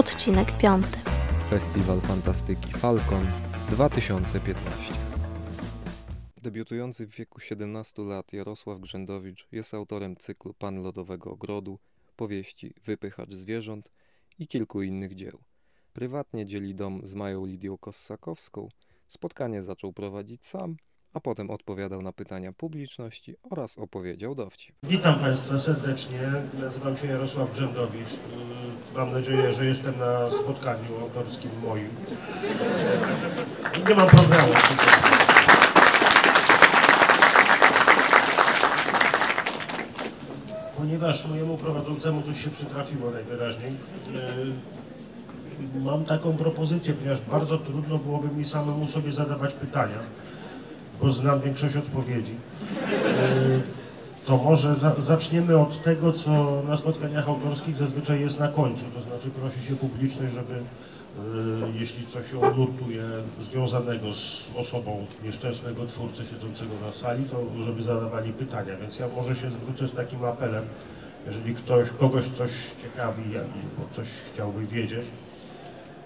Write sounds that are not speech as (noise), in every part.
Odcinek 5. Festiwal Fantastyki Falcon 2015. Debiutujący w wieku 17 lat Jarosław Grzędowicz jest autorem cyklu Pan Lodowego Ogrodu, powieści Wypychacz zwierząt i kilku innych dzieł. Prywatnie dzieli dom z Mają Lidią Kossakowską. Spotkanie zaczął prowadzić sam, a potem odpowiadał na pytania publiczności oraz opowiedział dowcip. Witam Państwa serdecznie. Nazywam się Jarosław Grzędowicz. Yy, Mam nadzieję, że jestem na spotkaniu autorskim moim. Nie mam programu. Ponieważ mojemu prowadzącemu coś się przytrafiło najwyraźniej, yy, mam taką propozycję, ponieważ bardzo trudno byłoby mi samemu sobie zadawać pytania, bo znam większość odpowiedzi. Yy, to może za, zaczniemy od tego, co na spotkaniach autorskich zazwyczaj jest na końcu. To znaczy prosi się publiczność, żeby y, jeśli coś ją nurtuje związanego z osobą nieszczęsnego twórcy siedzącego na sali, to żeby zadawali pytania. Więc ja może się zwrócę z takim apelem, jeżeli ktoś, kogoś coś ciekawi albo coś chciałby wiedzieć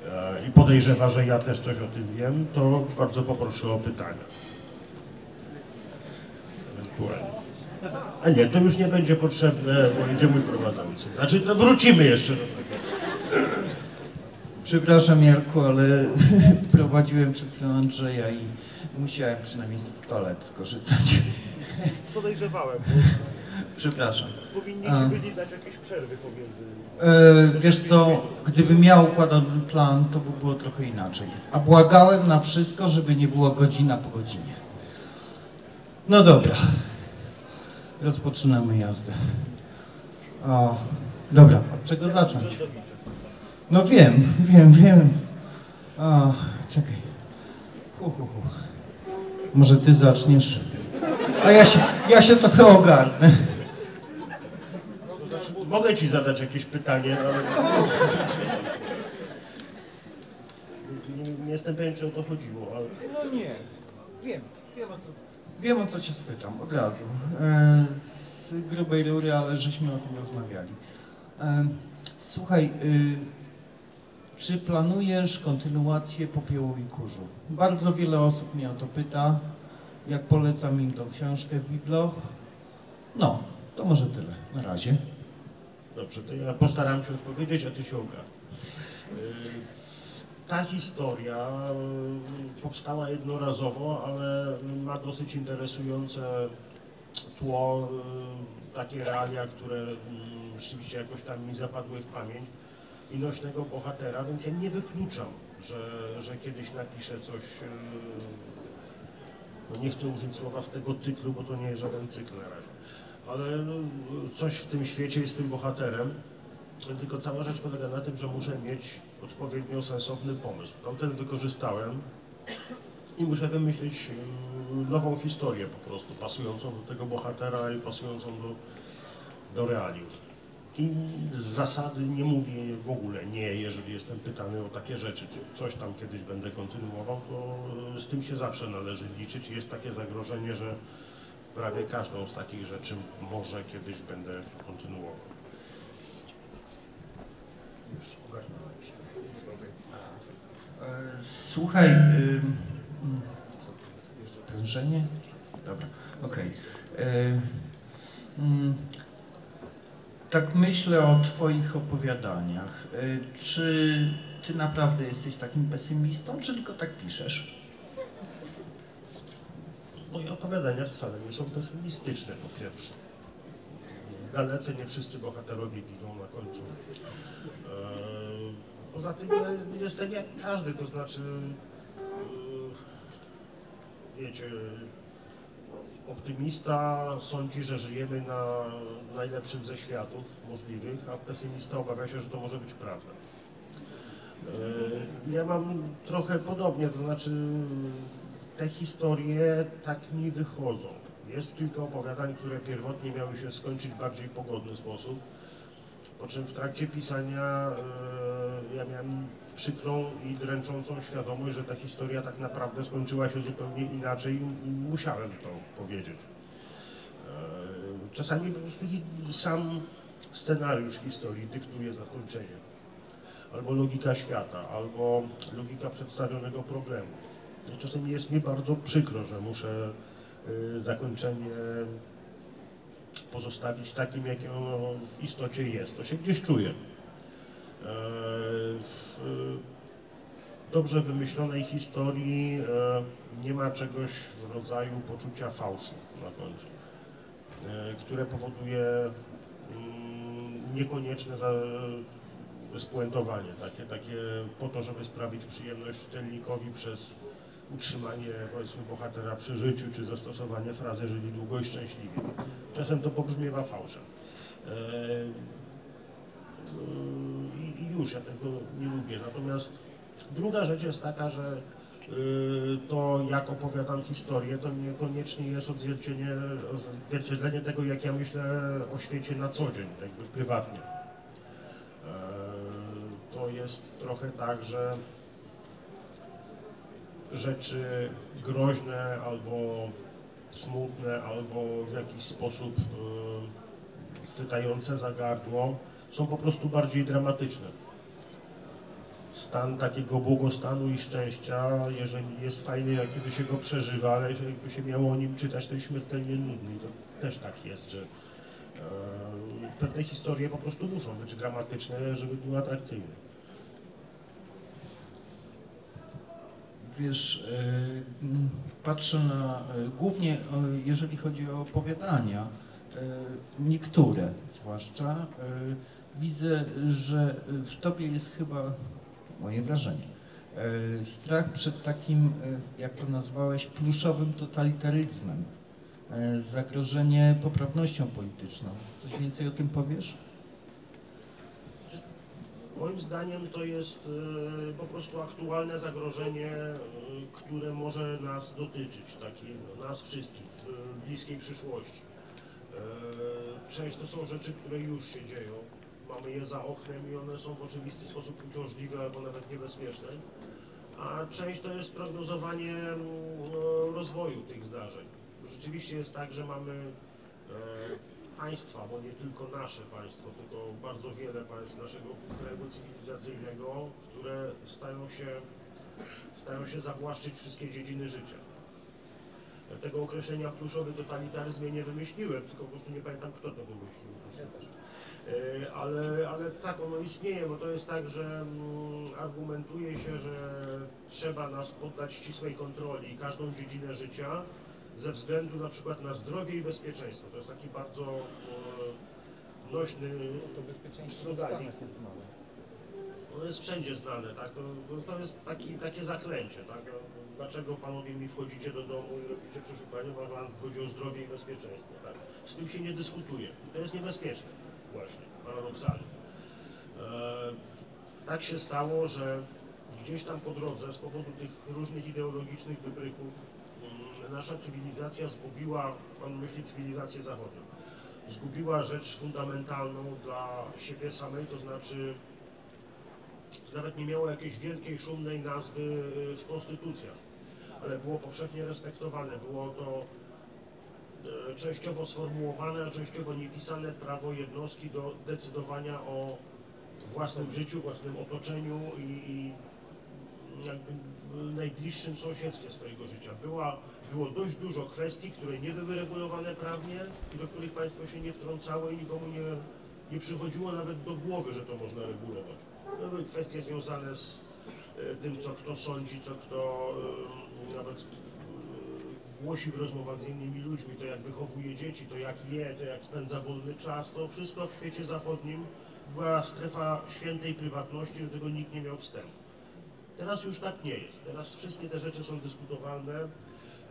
e, i podejrzewa, że ja też coś o tym wiem, to bardzo poproszę o pytania. A nie, to już nie będzie potrzebne, bo będzie mój prowadzący. Znaczy, to wrócimy jeszcze do tego. Przepraszam Jarku, ale (laughs) prowadziłem przed chwilą Andrzeja i musiałem przynajmniej z stolet skorzystać. (laughs) Podejrzewałem, Przepraszam. bo powinni A. byli dać jakieś przerwy pomiędzy. E, wiesz co, gdybym miał układany plan, to by było trochę inaczej. A błagałem na wszystko, żeby nie było godzina po godzinie. No dobra. Rozpoczynamy jazdę. O, dobra, od czego zacząć? No wiem, wiem, wiem. O, czekaj. Hu, hu, hu. Może ty zaczniesz? A ja się, ja się trochę ogarnę. Mogę ci zadać jakieś pytanie, ale... Nie, nie jestem pewien, czy o to chodziło, ale... No nie, wiem, wiem o co, wiem o co cię spytam, od razu. E, z grubej rury, ale żeśmy o tym rozmawiali. E, słuchaj, y, czy planujesz kontynuację Popiołu i Kurzu? Bardzo wiele osób mnie o to pyta, jak polecam im tą książkę w Biblo. No, to może tyle, na razie. Dobrze, to ja postaram się odpowiedzieć, a ty się ogarnij. Yy, Ta historia yy, powstała jednorazowo, ale ma dosyć interesujące tło, yy, takie realia, które mm, rzeczywiście jakoś tam mi zapadły w pamięć i nośnego bohatera, więc ja nie wykluczam, że, że kiedyś napiszę coś, yy, no nie chcę użyć słowa z tego cyklu, bo to nie jest żaden cykl na razie ale no, coś w tym świecie jest tym bohaterem. Tylko cała rzecz polega na tym, że muszę mieć odpowiednio sensowny pomysł. Tamten wykorzystałem i muszę wymyślić mm, nową historię po prostu, pasującą do tego bohatera i pasującą do, do realiów. I z zasady nie mówię w ogóle nie, jeżeli jestem pytany o takie rzeczy, czy coś tam kiedyś będę kontynuował, to y, z tym się zawsze należy liczyć. Jest takie zagrożenie, że prawie każdą z takich rzeczy może kiedyś będę kontynuował. Już ogarnąłem. E, Słuchaj, jest? prężenie? Dobra, okej. E, mm, Tak myślę o Twoich opowiadaniach. E, Czy Ty naprawdę jesteś takim pesymistą, czy tylko tak piszesz? Moje opowiadania wcale nie są pesymistyczne, po pierwsze. Dalece nie wszyscy bohaterowie giną na końcu. Poza tym jestem jak każdy, to znaczy, eee, wiecie, optymista sądzi, że żyjemy na najlepszym ze światów możliwych, a pesymista obawia się, że to może być prawda. Eee, Ja mam trochę podobnie, to znaczy te historie tak mi wychodzą. Jest kilka opowiadań, które pierwotnie miały się skończyć w bardziej pogodny sposób, po czym w trakcie pisania e, ja miałem przykrą i dręczącą świadomość, że ta historia tak naprawdę skończyła się zupełnie inaczej i musiałem to powiedzieć. E, Czasami po prostu sam scenariusz historii dyktuje zakończenie. albo logika świata, albo logika przedstawionego problemu. I Czasem jest mi bardzo przykro, że muszę y, zakończenie pozostawić takim, jakim ono w istocie jest. To się gdzieś czuje. E, W dobrze wymyślonej historii e, nie ma czegoś w rodzaju poczucia fałszu na końcu, e, które powoduje mm, niekonieczne spuentowanie, takie, takie po to, żeby sprawić przyjemność czytelnikowi przez utrzymanie powiedzmy bohatera przy życiu, czy zastosowanie frazy żyli długo i szczęśliwie. Czasem to pobrzmiewa fałszem. E, i- I już ja tego nie lubię. Natomiast druga rzecz jest taka, że y, to jak opowiadam historię, to niekoniecznie jest odzwierciedlenie, tego, jak ja myślę o świecie na co dzień, jakby prywatnie. E, To jest trochę tak, że rzeczy groźne albo smutne, albo w jakiś sposób y, chwytające za gardło są po prostu bardziej dramatyczne. Stan takiego błogostanu i szczęścia, jeżeli jest fajny, jak kiedy się go przeżywa, ale jeżeli by się miało o nim czytać, to jest śmiertelnie nudny i to też tak jest, że e, pewne historie po prostu muszą być dramatyczne, żeby były atrakcyjne. Wiesz, mm, patrzę na, y, głównie y, jeżeli chodzi o opowiadania, niektóre zwłaszcza, widzę, że w tobie jest chyba, moje wrażenie, strach przed takim, jak to nazwałeś, pluszowym totalitaryzmem, zagrożenie poprawnością polityczną. Coś więcej o tym powiesz? Moim zdaniem to jest e, po prostu aktualne zagrożenie, e, które może nas dotyczyć, takie, no, nas wszystkich w bliskiej przyszłości. E, Część to są rzeczy, które już się dzieją. Mamy je za oknem i one są w oczywisty sposób uciążliwe albo nawet niebezpieczne. A część to jest prognozowanie mm, no, rozwoju tych zdarzeń. Rzeczywiście jest tak, że mamy e, państwa, bo nie tylko nasze państwo, tylko bardzo wiele państw naszego kręgu cywilizacyjnego, które stają się, stają się zawłaszczyć wszystkie dziedziny życia. Tego określenia pluszowy totalitaryzm ja nie wymyśliłem, tylko po prostu nie pamiętam kto to wymyślił. E, Ale, ale tak ono istnieje, bo to jest tak, że mm, argumentuje się, że trzeba nas poddać ścisłej kontroli każdą dziedzinę życia, ze względu na przykład na zdrowie i bezpieczeństwo. To jest taki bardzo e, nośny, To bezpieczeństwo w Sloganik. Jest małe. ono jest wszędzie znane, tak? To, to- jest taki, takie zaklęcie, tak? Dlaczego panowie mi wchodzicie do domu i robicie przeszukanie, bo wam chodzi o zdrowie i bezpieczeństwo, tak? Z tym się nie dyskutuje. To jest niebezpieczne właśnie, paradoksalnie. E, tak się stało, że gdzieś tam po drodze, z powodu tych różnych ideologicznych wybryków, nasza cywilizacja zgubiła, na myśli cywilizację zachodnią, zgubiła rzecz fundamentalną dla siebie samej, to znaczy nawet nie miało jakiejś wielkiej, szumnej nazwy y, w konstytucjach, ale było powszechnie respektowane. Było to e, częściowo sformułowane, a częściowo niepisane prawo jednostki do decydowania o własnym życiu, własnym otoczeniu i, i najbliższym sąsiedztwie swojego życia. Była, było dość dużo kwestii, które nie były regulowane prawnie i do których państwo się nie wtrącało i nikomu nie, nie przychodziło nawet do głowy, że to można regulować. To były kwestie związane z e, tym, co kto sądzi, co kto e, nawet e, głosi w rozmowach z innymi ludźmi, to jak wychowuje dzieci, to jak je, to jak spędza wolny czas, to wszystko w świecie zachodnim była strefa świętej prywatności, do tego nikt nie miał wstępu. Teraz już tak nie jest. Teraz wszystkie te rzeczy są dyskutowalne.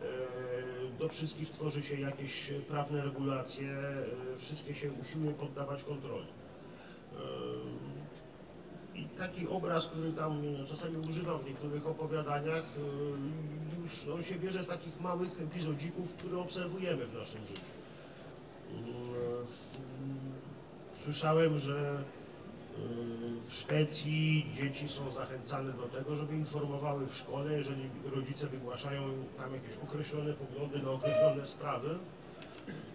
E, Do wszystkich tworzy się jakieś prawne regulacje, e, wszystkie się usiłuje poddawać kontroli. E, I taki obraz, który tam czasami używam w niektórych opowiadaniach, już on się bierze z takich małych epizodzików, które obserwujemy w naszym życiu. Słyszałem, że w Szwecji dzieci są zachęcane do tego, żeby informowały w szkole, jeżeli rodzice wygłaszają tam jakieś określone poglądy na określone sprawy,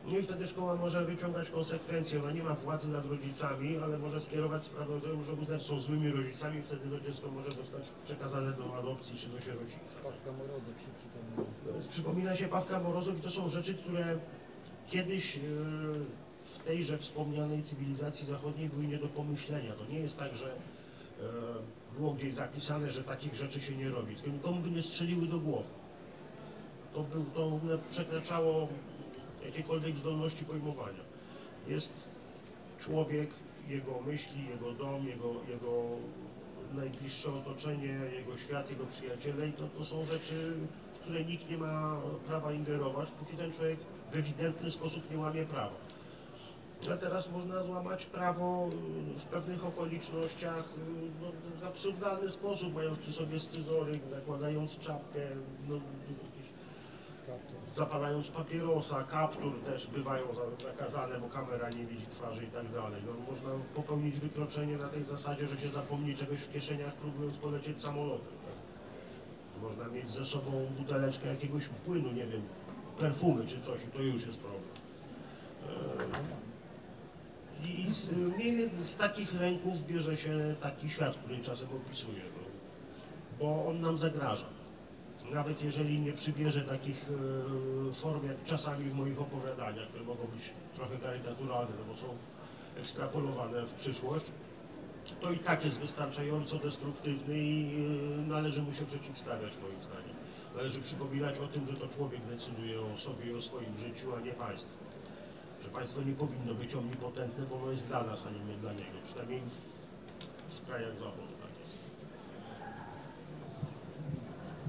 No i wtedy szkoła może wyciągać konsekwencje. Ona nie ma władzy nad rodzicami, ale może skierować sprawę do tego, może uznać, że są złymi rodzicami, wtedy to dziecko może zostać przekazane do adopcji czy do sierocińca. Pawka Morozów się przypomina. Przypomina się Pawka Morozów i to są rzeczy, które kiedyś e, w tejże wspomnianej cywilizacji zachodniej były nie do pomyślenia. To nie jest tak, że e, było gdzieś zapisane, że takich rzeczy się nie robi, tylko nikomu by nie strzeliły do głowy. To, był, to przekraczało jakiekolwiek zdolności pojmowania. Jest człowiek, jego myśli, jego dom, jego, jego najbliższe otoczenie, jego świat, jego przyjaciele i to, to są rzeczy, w które nikt nie ma prawa ingerować, póki ten człowiek w ewidentny sposób nie łamie prawa. A teraz można złamać prawo y, w pewnych okolicznościach y, no, w absurdalny sposób, mając przy sobie scyzoryk, zakładając czapkę, no, zapalając papierosa, kaptur też bywają za- zakazane, bo kamera nie widzi twarzy i tak dalej. No, można popełnić wykroczenie na tej zasadzie, że się zapomni czegoś w kieszeniach, próbując polecieć samolotem. Tak? Można mieć ze sobą buteleczkę jakiegoś płynu, nie wiem, perfumy czy coś i to już jest problem. Eee, I z, mniej więcej z takich lęków bierze się taki świat, który czasem opisuję, no, bo on nam zagraża nawet jeżeli nie przybierze takich e, form jak czasami w moich opowiadaniach, które mogą być trochę karykaturalne, no bo są ekstrapolowane w przyszłość, to i tak jest wystarczająco destruktywny i e, należy mu się przeciwstawiać moim zdaniem. Należy przypominać o tym, że to człowiek decyduje o sobie i o swoim życiu, a nie państwo. Że państwo nie powinno być omnipotentne, bo ono jest dla nas, a nie dla niego. Przynajmniej w, w krajach zachodu tak.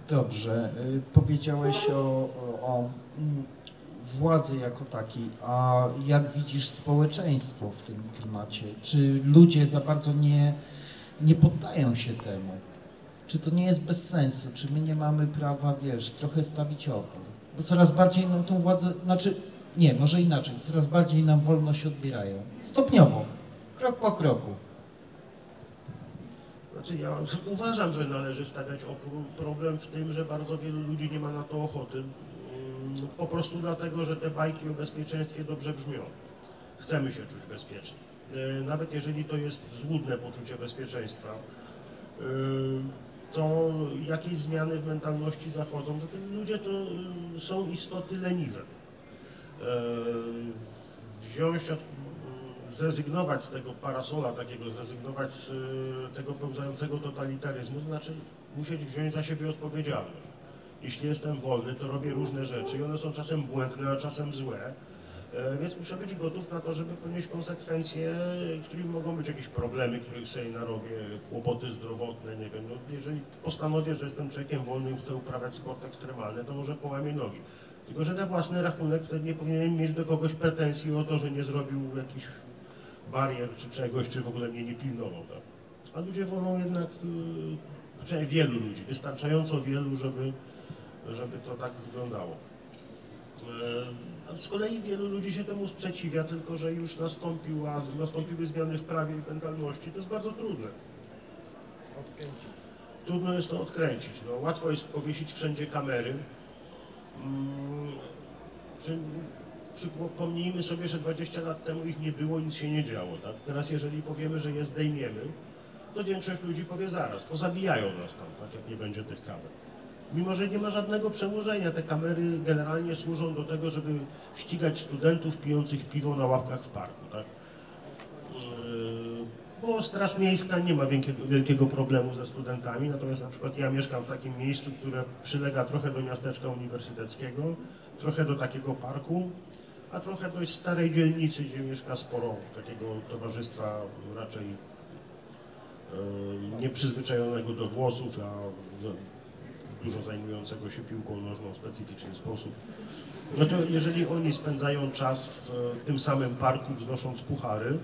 Dobrze, y, powiedziałeś o, o, mm, władzy jako takiej, a jak widzisz społeczeństwo w tym klimacie? Czy ludzie za bardzo nie, nie poddają się temu? Czy to nie jest bez sensu? Czy my nie mamy prawa, wiesz, trochę stawić opór? Bo coraz bardziej nam tą władzę, znaczy, nie, może inaczej, coraz bardziej nam wolność odbierają. Stopniowo, krok po kroku. Znaczy ja uważam, że należy stawiać opór. Problem w tym, że bardzo wielu ludzi nie ma na to ochoty. Mm, Po prostu dlatego, że te bajki o bezpieczeństwie dobrze brzmią. Chcemy się czuć bezpiecznie. E, Nawet jeżeli to jest złudne poczucie bezpieczeństwa, e, to jakieś zmiany w mentalności zachodzą. Zatem ludzie to e, są istoty leniwe. E, Wziąć od zrezygnować z tego parasola takiego, zrezygnować z y, tego pełzającego totalitaryzmu, to znaczy musieć wziąć za siebie odpowiedzialność. Jeśli jestem wolny, to robię różne rzeczy i one są czasem błędne, a czasem złe, e, więc muszę być gotów na to, żeby ponieść konsekwencje, którymi mogą być jakieś problemy, których sobie narobię, kłopoty zdrowotne, nie wiem. No, jeżeli postanowię, że jestem człowiekiem wolnym i chcę uprawiać sport ekstremalny, to może połamię nogi. Tylko, że na własny rachunek wtedy nie powinienem mieć do kogoś pretensji o to, że nie zrobił jakichś barier czy czegoś, czy w ogóle mnie nie pilnował. Tak? A ludzie wolą jednak, yy, przynajmniej wielu ludzi, wystarczająco wielu, żeby, żeby to tak wyglądało. Yy, A z kolei wielu ludzi się temu sprzeciwia, tylko że już nastąpił, nastąpiły zmiany w prawie i w mentalności. To jest bardzo trudne. Odkręcić. Trudno jest to odkręcić. No, łatwo jest powiesić wszędzie kamery. Mm, przy, przypomnijmy sobie, że 20 lat temu ich nie było, nic się nie działo. Tak? Teraz jeżeli powiemy, że je zdejmiemy, to większość ludzi powie zaraz, pozabijają nas tam, tak jak nie będzie tych kamer. Mimo, że nie ma żadnego przełożenia, te kamery generalnie służą do tego, żeby ścigać studentów pijących piwo na ławkach w parku. Tak? Yy, Bo Straż Miejska nie ma wielkiego, wielkiego problemu ze studentami, natomiast na przykład ja mieszkam w takim miejscu, które przylega trochę do miasteczka uniwersyteckiego, trochę do takiego parku, a trochę dość starej dzielnicy, gdzie mieszka sporo takiego towarzystwa raczej e, nieprzyzwyczajonego do włosów, a no, dużo zajmującego się piłką nożną w specyficzny sposób. No to jeżeli oni spędzają czas w, w tym samym parku wznosząc puchary,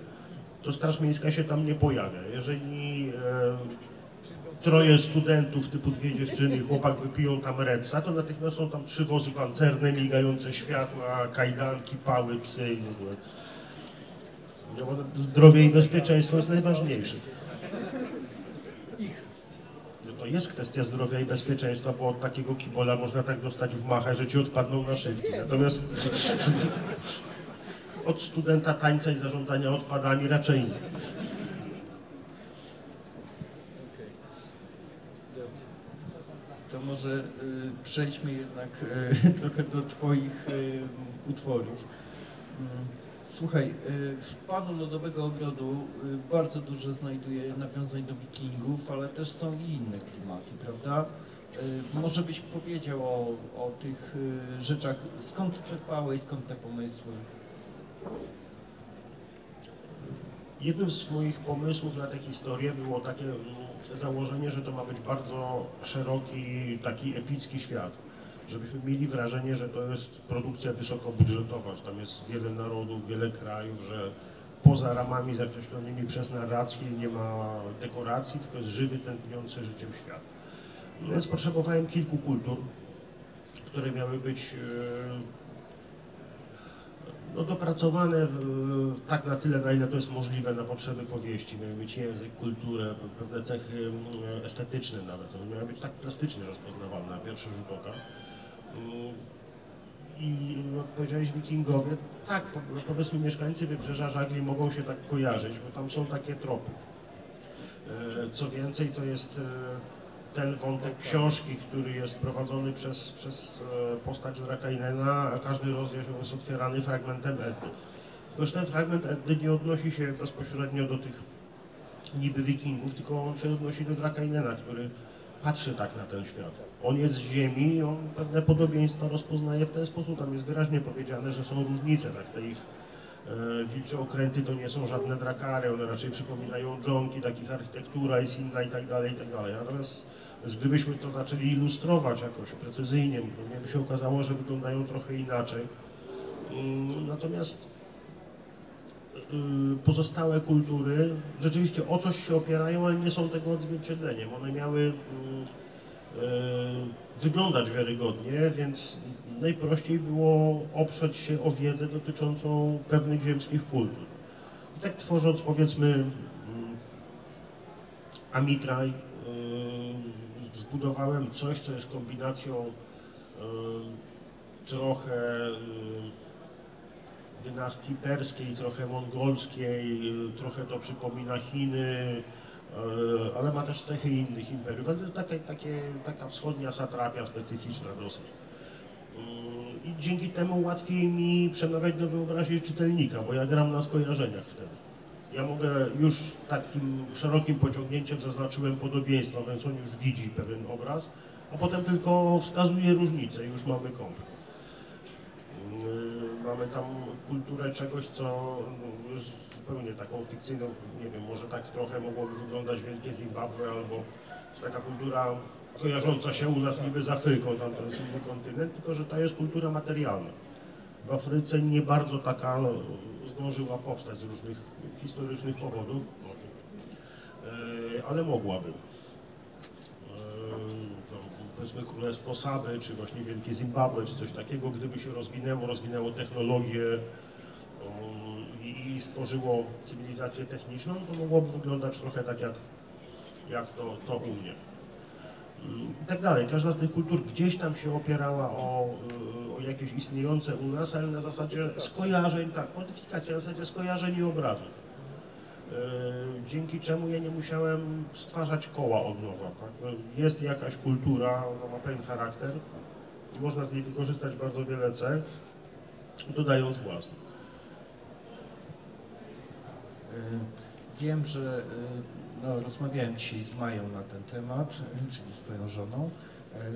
to Straż Miejska się tam nie pojawia. Jeżeli e, troje studentów typu dwie dziewczyny chłopak wypiją tam redsa, to natychmiast są tam trzy wozy pancerne, migające światła, kajdanki, pały, psy i w ogóle. No, zdrowie i bezpieczeństwo jest najważniejsze. No to to jest kwestia zdrowia i bezpieczeństwa, bo od takiego kibola można tak dostać w machę, że ci odpadną naszywki. Natomiast od studenta tańca i zarządzania odpadami raczej nie. To może y, przejdźmy jednak y, (laughs) trochę do Twoich y, utworów. Mm, Słuchaj, y, w Panu Lodowego Ogrodu y, bardzo dużo znajduję nawiązań do wikingów, ale też są i inne klimaty, prawda? Y, Może byś powiedział o, o tych rzeczach, skąd czerpałeś, skąd te pomysły? Jednym z moich pomysłów na tę historię było takie założenie, że to ma być bardzo szeroki, taki epicki świat. Żebyśmy mieli wrażenie, że to jest produkcja wysokobudżetowa, że tam jest wiele narodów, wiele krajów, że poza ramami zakreślonymi przez narrację nie ma dekoracji, tylko jest żywy, tętniący życiem świat. No Więc potrzebowałem kilku kultur, które miały być e, no, dopracowane tak na tyle, na ile to jest możliwe na potrzeby powieści. Miały mieć język, kulturę, pewne cechy mm, estetyczne nawet. One miały być tak plastycznie rozpoznawalne na pierwszy rzut oka. Mm, I no, powiedziałeś wikingowie, tak, po- powiedzmy mieszkańcy Wybrzeża Żagli mogą się tak kojarzyć, bo tam są takie tropy. E, Co więcej, to jest e, ten wątek książki, który jest prowadzony przez, przez e, postać Drakainena, a każdy rozdział jest otwierany fragmentem Eddy. Tylko, że ten fragment Eddy nie odnosi się bezpośrednio do tych niby wikingów, tylko on się odnosi do Drakainena, który patrzy tak na ten świat. On jest z ziemi i on pewne podobieństwa rozpoznaje w ten sposób. Tam jest wyraźnie powiedziane, że są różnice, tak, te ich e, wilcze okręty to nie są żadne drakary, one raczej przypominają dżonki, takich architektura jest inna i tak dalej, i tak dalej. Natomiast gdybyśmy to zaczęli ilustrować jakoś precyzyjnie, pewnie by się okazało, że wyglądają trochę inaczej. Mm, Natomiast y, pozostałe kultury rzeczywiście o coś się opierają, ale nie są tego odzwierciedleniem. One miały mm, y, wyglądać wiarygodnie, więc najprościej było oprzeć się o wiedzę dotyczącą pewnych ziemskich kultur. I tak tworząc powiedzmy mm, Amitraj, zbudowałem coś, co jest kombinacją y, trochę y, dynastii perskiej, trochę mongolskiej, trochę to przypomina Chiny, y, ale ma też cechy innych imperiów. Ale to jest takie, takie, taka wschodnia satrapia specyficzna dosyć. Y, I dzięki temu łatwiej mi przemawiać do wyobraźni czytelnika, bo ja gram na skojarzeniach wtedy. Ja mogę już takim szerokim pociągnięciem zaznaczyłem podobieństwa, więc on już widzi pewien obraz, a potem tylko wskazuje różnicę i już mamy komplet. Yy, Mamy tam kulturę czegoś, co no, zupełnie taką fikcyjną, nie wiem, może tak trochę mogłoby wyglądać Wielkie Zimbabwe, albo jest taka kultura kojarząca się u nas niby z Afryką, tam to jest inny kontynent, tylko że to jest kultura materialna. W Afryce nie bardzo taka no, zdążyła powstać z różnych historycznych powodów, Yy, ale mogłaby. Yy, to powiedzmy Królestwo Saby, czy właśnie Wielkie Zimbabwe, czy coś takiego, gdyby się rozwinęło, rozwinęło technologię i stworzyło cywilizację techniczną, to mogłoby wyglądać trochę tak jak, jak to, to u mnie. I tak dalej. Każda z tych kultur gdzieś tam się opierała o, yy, o jakieś istniejące u nas, ale na zasadzie skojarzeń, tak, modyfikacja na zasadzie skojarzeń i obrazów. Yy, dzięki czemu ja nie musiałem stwarzać koła od nowa. Tak? Jest jakaś kultura, ona ma pewien charakter można z niej wykorzystać bardzo wiele cech, dodając własne. Wiem, że y, no, rozmawiałem dzisiaj z Mają na ten temat, (laughs) czyli z Twoją żoną,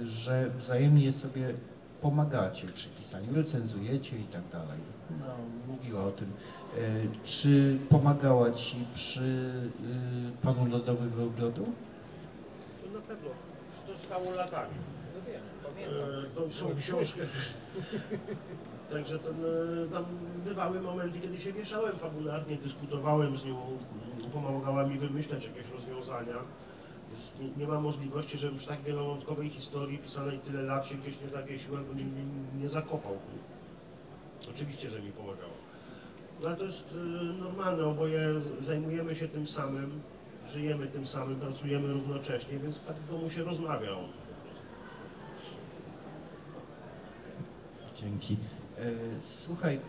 y, że wzajemnie sobie pomagacie przy pisaniu, recenzujecie i tak dalej. No, mówiła o tym. Y, Czy pomagała Ci przy y, Panu Lodowego Ogrodu? To na pewno, to trwało latami. No wiem, E, tą, tą książkę. (laughs) Także ten, e, tam bywały momenty, kiedy się wieszałem fabularnie, dyskutowałem z nią, pomagała mi wymyślać jakieś rozwiązania. Nie, nie ma możliwości, żebym przy tak wielowątkowej historii pisanej tyle lat się gdzieś nie zawiesiłem, bo nie, nie, nie zakopał. Oczywiście, że mi pomagała. No ale to jest e, normalne, oboje zajmujemy się tym samym. żyjemy tym samym, pracujemy równocześnie, więc tak w domu się rozmawia. Dzięki. E, Słuchaj,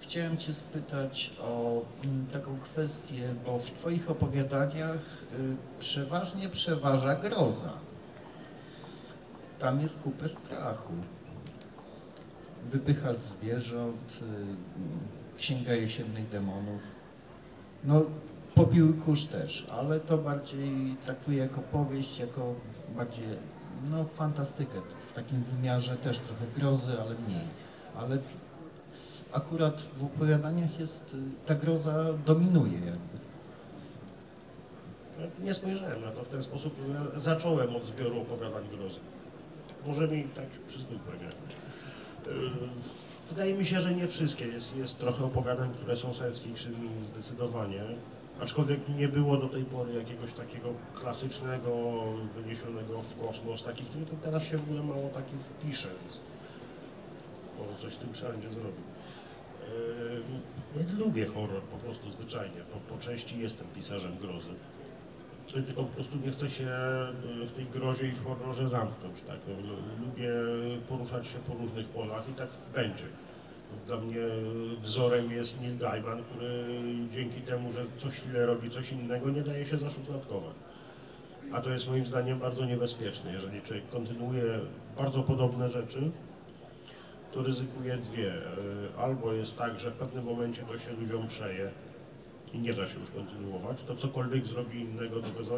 chciałem Cię spytać o mm, taką kwestię, bo w Twoich opowiadaniach y, przeważnie przeważa groza. Tam jest kupę strachu. Wypychacz zwierząt, y, księga jesiennych demonów. No, pobiły kurz też, ale to bardziej traktuję jako powieść, jako bardziej, no, fantastykę. W takim wymiarze też trochę grozy, ale mniej. Ale akurat w opowiadaniach jest, y, ta groza dominuje jakby. Ja Nie spojrzałem na to w ten sposób, ja zacząłem od zbioru opowiadań grozy. Może mi tak przyzwykłe, nie? Yy, Wydaje mi się, że nie wszystkie. Jest, jest trochę opowiadań, które są science fiction zdecydowanie. Aczkolwiek nie było do tej pory jakiegoś takiego klasycznego, wyniesionego w kosmos, takich, tylko teraz się w ogóle mało takich pisze, więc może coś z tym trzeba będzie zrobić. Yy, Ja lubię horror po prostu zwyczajnie. Po, po części jestem pisarzem grozy. Tylko po prostu nie chcę się y, w tej grozie i w horrorze zamknąć. Tak? Lu- Lubię poruszać się po różnych polach i tak będzie. Dla mnie wzorem jest Neil Gaiman, który dzięki temu, że co chwilę robi coś innego, nie daje się zaszufladkować. A to jest moim zdaniem bardzo niebezpieczne. Jeżeli człowiek kontynuuje bardzo podobne rzeczy, to ryzykuje dwie. Y, Albo jest tak, że w pewnym momencie to się ludziom przeje i nie da się już kontynuować, to cokolwiek zrobi innego, to bez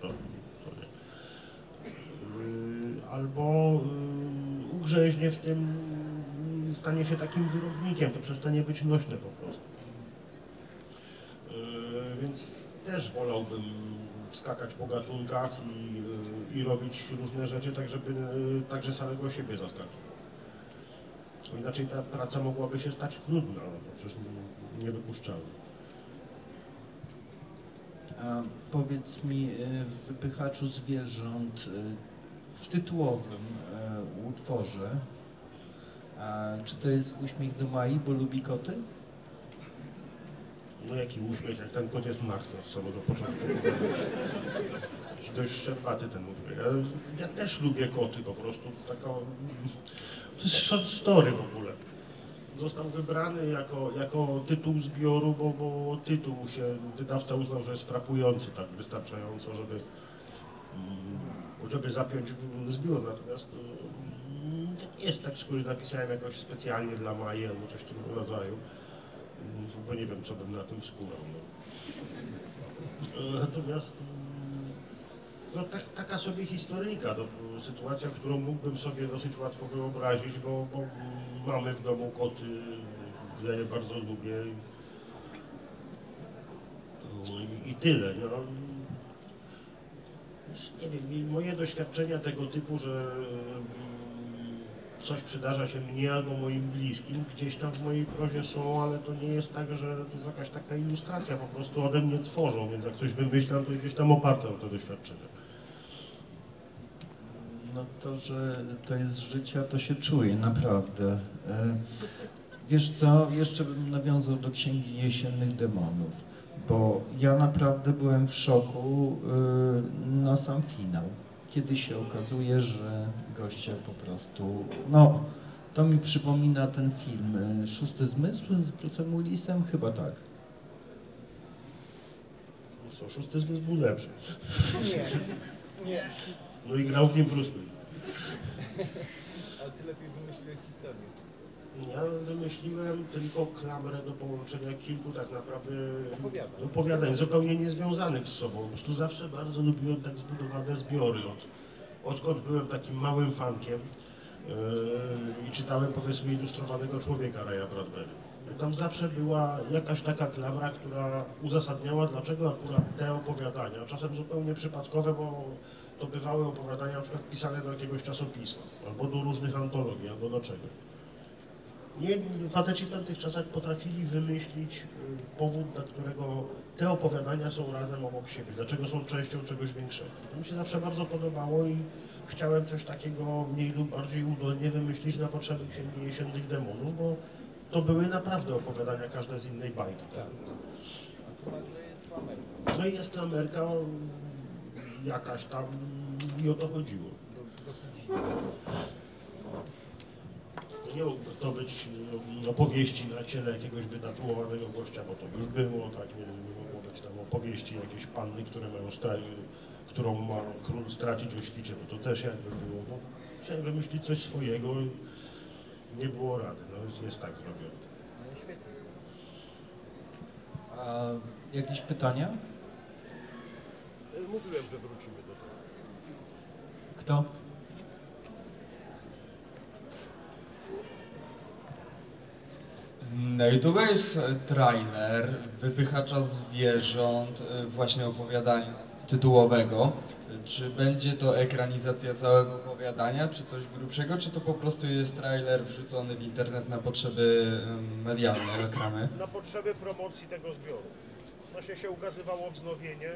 to, to nie. Yy, Albo yy, ugrzęźnie w tym stanie się takim wyrobnikiem, to przestanie być nośne po prostu. Więc też wolałbym skakać po gatunkach i, i robić różne rzeczy, tak żeby także samego siebie zaskakiwać. Bo inaczej ta praca mogłaby się stać nudna, no przecież nie- niedopuszczalne. A powiedz mi, y, w Wypychaczu Zwierząt, y, w tytułowym y, utworze, czy to jest uśmiech do Mai, bo lubi koty? No jaki uśmiech, jak ten kot jest martwy od samego początku. Dość szczerbaty ten uśmiech. Ja, ja też lubię koty po prostu. Taka, to jest short story w ogóle. Został wybrany jako, jako tytuł zbioru, bo, bo tytuł się wydawca uznał, że jest frapujący tak wystarczająco, żeby, mm, żeby zapiąć zbiór. Natomiast mm, jest tekst, który napisałem jakoś specjalnie dla Maji albo coś w tym rodzaju. Bo nie wiem, co bym na tym skórał. No. Natomiast mm, no, tak, taka sobie historyjka, no, sytuacja, którą mógłbym sobie dosyć łatwo wyobrazić, bo, bo mamy w domu koty, ja bardzo lubię no, i, i tyle. No. Nie wiem, moje doświadczenia tego typu, że mm, coś przydarza się mnie albo moim bliskim, gdzieś tam w mojej prozie są, ale to nie jest tak, że to jest jakaś taka ilustracja, po prostu ode mnie tworzą, więc jak coś wymyślam, to gdzieś tam oparte o te doświadczenia. No to, że to jest życia, to się czuje, naprawdę. E, Wiesz co, jeszcze bym nawiązał do Księgi Jesiennych Demonów, bo ja naprawdę byłem w szoku y, na sam finał, kiedy się okazuje, że goście po prostu, no, to mi przypomina ten film y, Szósty Zmysł z Bruce'em Willisem, chyba tak. No Co, szósty zmysł był lepszy. Nie, nie. No i grał w nim Bruce Willis. Ale ty lepiej. Ja wymyśliłem tylko klamrę do połączenia kilku tak naprawdę Opowiadań. opowiadań zupełnie niezwiązanych z sobą. Po prostu zawsze bardzo lubiłem tak zbudowane zbiory. Od, odkąd byłem takim małym fankiem yy, i czytałem powiedzmy ilustrowanego człowieka Raya Bradbury. Tam zawsze była jakaś taka klamra, która uzasadniała, dlaczego akurat te opowiadania, czasem zupełnie przypadkowe, bo to bywały opowiadania na przykład pisane do jakiegoś czasopisma, albo do różnych antologii, albo do czegoś. Nie, faceci w tamtych czasach potrafili wymyślić y, powód, dla którego te opowiadania są razem obok siebie, dlaczego są częścią czegoś większego. To mi się zawsze bardzo podobało i chciałem coś takiego mniej lub bardziej udolnie wymyślić na potrzeby Księgi Jesiennych Demonów, bo to były naprawdę opowiadania każde z innej bajki. Tak. No i jest klamerka jakaś tam i o to chodziło. Nie mógł to być no, opowieści na ciele jakiegoś wytatuowanego gościa, bo to już było, tak, nie, nie mogło być tam opowieści jakiejś panny, które mają stra- którą ma król stracić o świcie, bo to też jakby było. No, chciałem wymyślić coś swojego i nie było rady, no jest, jest tak zrobione. No świetnie. A jakieś pytania? Mówiłem, że wrócimy do tego. Kto? Na YouTube jest trailer Wypychacza Zwierząt, e, właśnie opowiadania tytułowego. Czy będzie to ekranizacja całego opowiadania, czy coś grubszego, czy to po prostu jest trailer wrzucony w internet na potrzeby medialne, reklamy? na potrzeby promocji tego zbioru. Właśnie się ukazywało wznowienie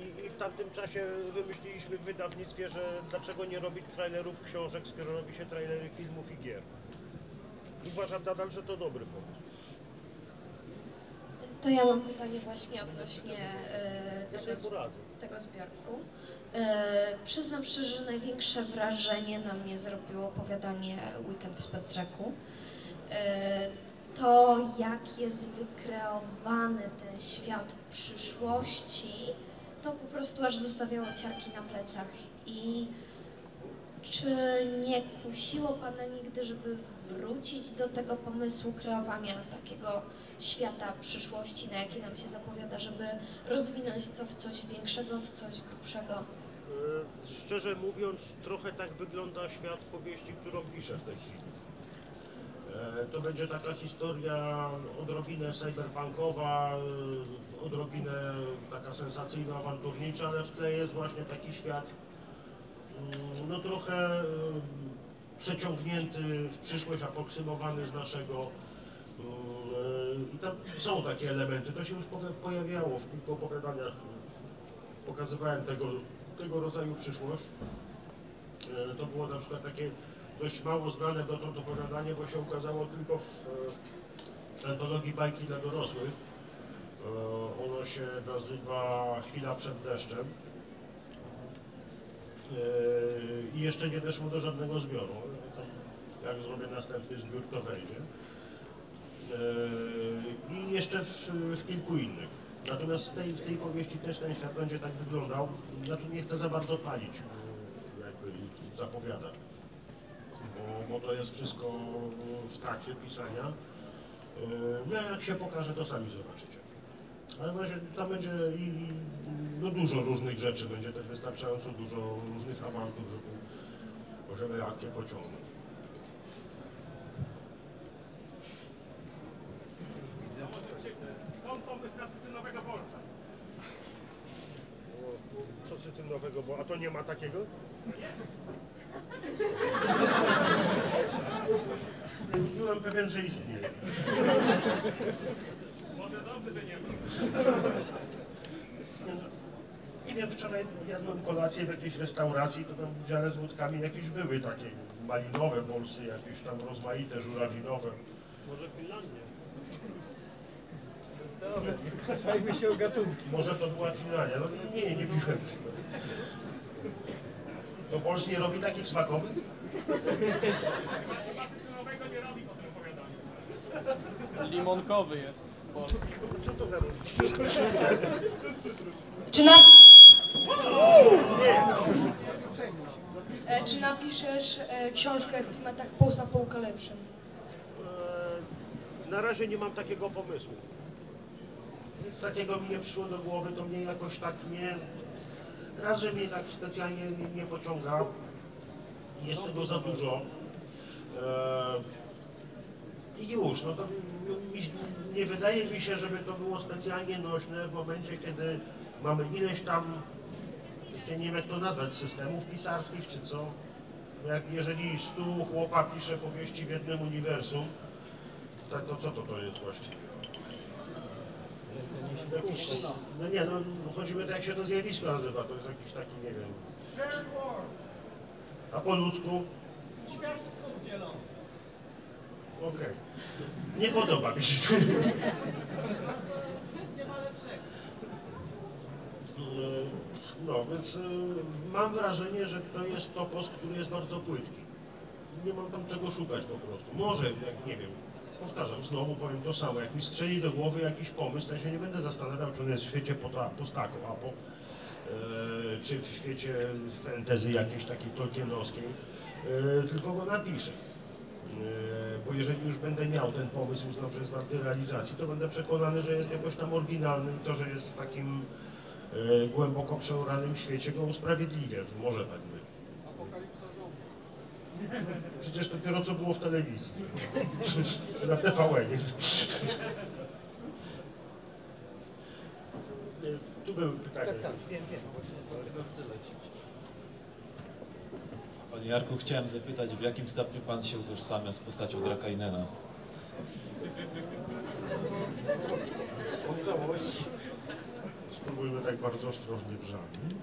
i, i w tamtym czasie wymyśliliśmy w wydawnictwie, że dlaczego nie robić trailerów książek, skoro robi się trailery filmów i gier. Uważam nadal, że to dobry pomysł. To ja mam pytanie właśnie odnośnie e, tego, poradzę. tego zbiorku. E, przyznam szczerze, że największe wrażenie na mnie zrobiło opowiadanie Weekend w Specreku. E, to, jak jest wykreowany ten świat przyszłości, to po prostu aż zostawiało ciarki na plecach. I czy nie kusiło Pana nigdy, żeby wrócić do tego pomysłu kreowania takiego świata przyszłości, na jaki nam się zapowiada, żeby rozwinąć to w coś większego, w coś grubszego? E, Szczerze mówiąc, trochę tak wygląda świat powieści, którą piszę w tej chwili. E, To będzie taka historia odrobinę cyberpunkowa, e, odrobinę taka sensacyjno-awanturnicza, ale w tle jest właśnie taki świat no trochę e, przeciągnięty w przyszłość, aproksymowany z naszego. Mm, e, I tam są takie elementy. To się już pojawiało w kilku opowiadaniach. Pokazywałem tego, tego rodzaju przyszłość. E, To było na przykład takie dość mało znane dotąd opowiadanie, bo się ukazało tylko w e, antologii bajki dla dorosłych. Ono się nazywa Chwila przed deszczem. E, I jeszcze nie weszło do żadnego zbioru. Jak zrobię następny zbiór, to wejdzie. E, I jeszcze w, w kilku innych. Natomiast w tej, w tej powieści też ten świat będzie tak wyglądał. Ja tu nie chcę za bardzo palić, e, jakby zapowiadać, bo, bo to jest wszystko w trakcie pisania. No jak się pokaże, to sami zobaczycie. Ale na razie tam będzie i, i no dużo różnych rzeczy, będzie też wystarczająco dużo różnych awantur, żeby, żeby akcję pociągnąć. Skąd pomysł na cytrynowego bolsa? Co cytrynowego, bo a to nie ma takiego? Byłem pewien, że istnieje. Nie wiem, wczoraj jadłem kolację w jakiejś restauracji, to tam w dziale z wódkami jakieś były takie malinowe bolsy, jakieś tam rozmaite, żurawinowe. Może Finlandia. Dobra, przeszajmy się o gatunki. Może to była Finlandia, no nie, nie piłem tego. To Pols nie robi takich smakowych? Chyba cytrynowego nie robi po tym opowiadaniu. Limonkowy jest. Bo Co to za różnica? Czy, na... e, czy napiszesz e, książkę w klimatach post-apokalipsy? Eee, Na razie nie mam takiego pomysłu. Nic takiego mi nie przyszło do głowy, to mnie jakoś tak nie... Raz, że mnie tak specjalnie nie, nie pociąga, jest tego za dużo. I już, no to wydaje mi się, żeby to było specjalnie nośne w momencie, kiedy mamy ileś tam, jeszcze nie wiem jak to nazwać, systemów pisarskich czy co. Jak, jeżeli stu chłopa pisze powieści w jednym uniwersum, tak to co to to jest właściwie? Jakiś, no nie, no chodzi mi o to, jak się to zjawisko nazywa, to jest jakiś taki, nie wiem. A po ludzku? Okej. Nie podoba mi się to. No, więc y, mam wrażenie, że to jest topos, który jest bardzo płytki. Nie mam tam czego szukać po prostu. Może, jak nie wiem, powtarzam, znowu powiem to samo. Jak mi strzeli do głowy jakiś pomysł, to ja się nie będę zastanawiał, czy on jest w świecie pota- postaku, apo, e, czy w świecie fantasy jakiejś takiej tolkienowskiej, e, tylko go napiszę. E, Bo jeżeli już będę miał ten pomysł, uznam, że jest warty realizacji, to będę przekonany, że jest jakoś tam oryginalny i to, że jest w takim e, głęboko przeoranym świecie go usprawiedliwia. To może tak być. Przecież dopiero co było w telewizji. (laughs) Na TVN. Tu były pytania. Tak, tak, wiem, wiem, właśnie dlatego chcę lecieć. Panie Jarku, chciałem zapytać, w jakim stopniu Pan się utożsamia z postacią Drakainena? Od całości. Spróbujmy tak bardzo ostrożnie brzami.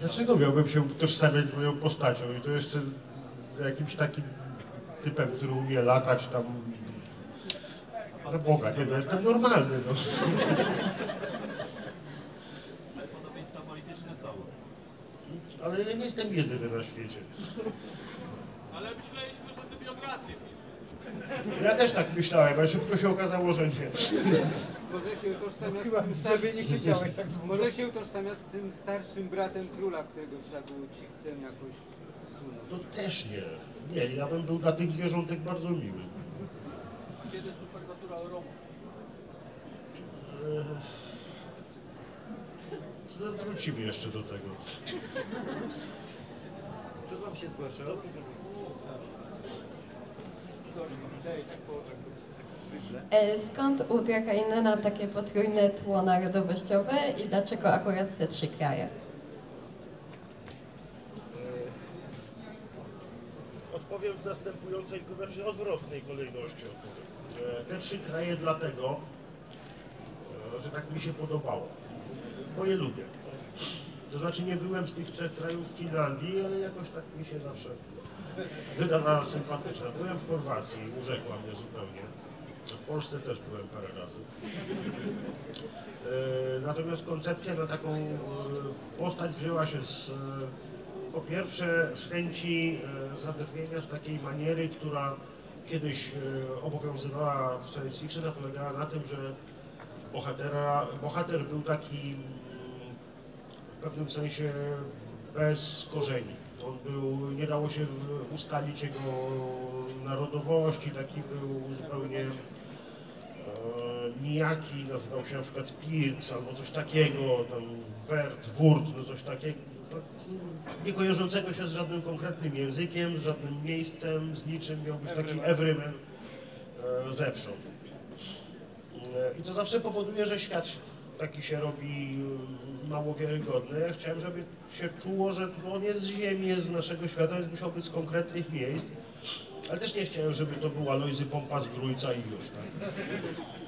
Dlaczego miałbym się utożsamiać z moją postacią i to jeszcze z jakimś takim typem, który umie latać tam... Na Boga, nie no, jestem normalny, no. Ale podobieństwa polityczne są. Ale ja nie jestem jedyny na świecie. Ale myśleliśmy, że ty biografię piszesz. Ja też tak myślałem, ale szybko się okazało, że nie. Może się utożsamia z nie siedziałeś tak. Może się utożsamia z tym starszym bratem króla, którego trzeba było ci chcę jakoś usunąć. To też nie. Nie, ja bym był dla tych zwierzątek bardzo miły. A kiedy Supernatural Roma? Eee, Wrócimy jeszcze do tego. Kto wam się zgłaszał? Sorry, daj tak po oczach. Zwykle. E, Skąd u Drakainena takie potrójne tło narodowościowe i dlaczego akurat te trzy kraje? Odpowiem w następującej, znaczy odwrotnej kolejności. Odpowiem. E, Te trzy kraje dlatego, e, że tak mi się podobało. Bo je lubię. To znaczy nie byłem z tych trzech krajów w Finlandii, ale jakoś tak mi się zawsze wydawała sympatyczna. Byłem w Chorwacji, urzekła mnie zupełnie. W Polsce też byłem parę razy. E, Natomiast koncepcja na taką e, postać wzięła się z, e, po pierwsze z chęci zadrwienia z takiej maniery, która kiedyś obowiązywała w science fiction, a polegała na tym, że bohatera, bohater był taki pewnym sensie bez korzeni. On był, nie dało się ustalić jego narodowości, taki był zupełnie e, nijaki, nazywał się na przykład Pirc albo coś takiego, tam Wert, Wurt, no coś takiego, tak, nie kojarzącego się z żadnym konkretnym językiem, z żadnym miejscem, z niczym, miał być taki everyman. e, zewsząd. E, I to zawsze powoduje, że świat taki się robi mało wiarygodny. Ja chciałem, żeby się czuło, że on jest z Ziemi, jest z naszego świata, więc musiał być z konkretnych miejsc. Ale też nie chciałem, żeby to był Alojzy Pompa z Grójca i już, tak?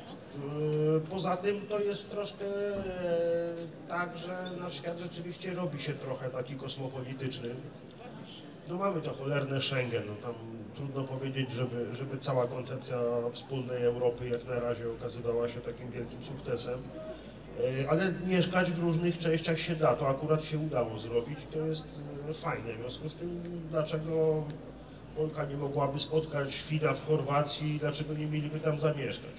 E, Poza tym to jest troszkę e, tak, że nasz świat rzeczywiście robi się trochę taki kosmopolityczny. No mamy to cholerne Schengen, no tam trudno powiedzieć, żeby, żeby cała koncepcja wspólnej Europy jak na razie okazywała się takim wielkim sukcesem. E, Ale mieszkać w różnych częściach się da, to akurat się udało zrobić to jest e, fajne. W związku z tym, dlaczego Polka nie mogłaby spotkać Fina w Chorwacji, dlaczego nie mieliby tam zamieszkać?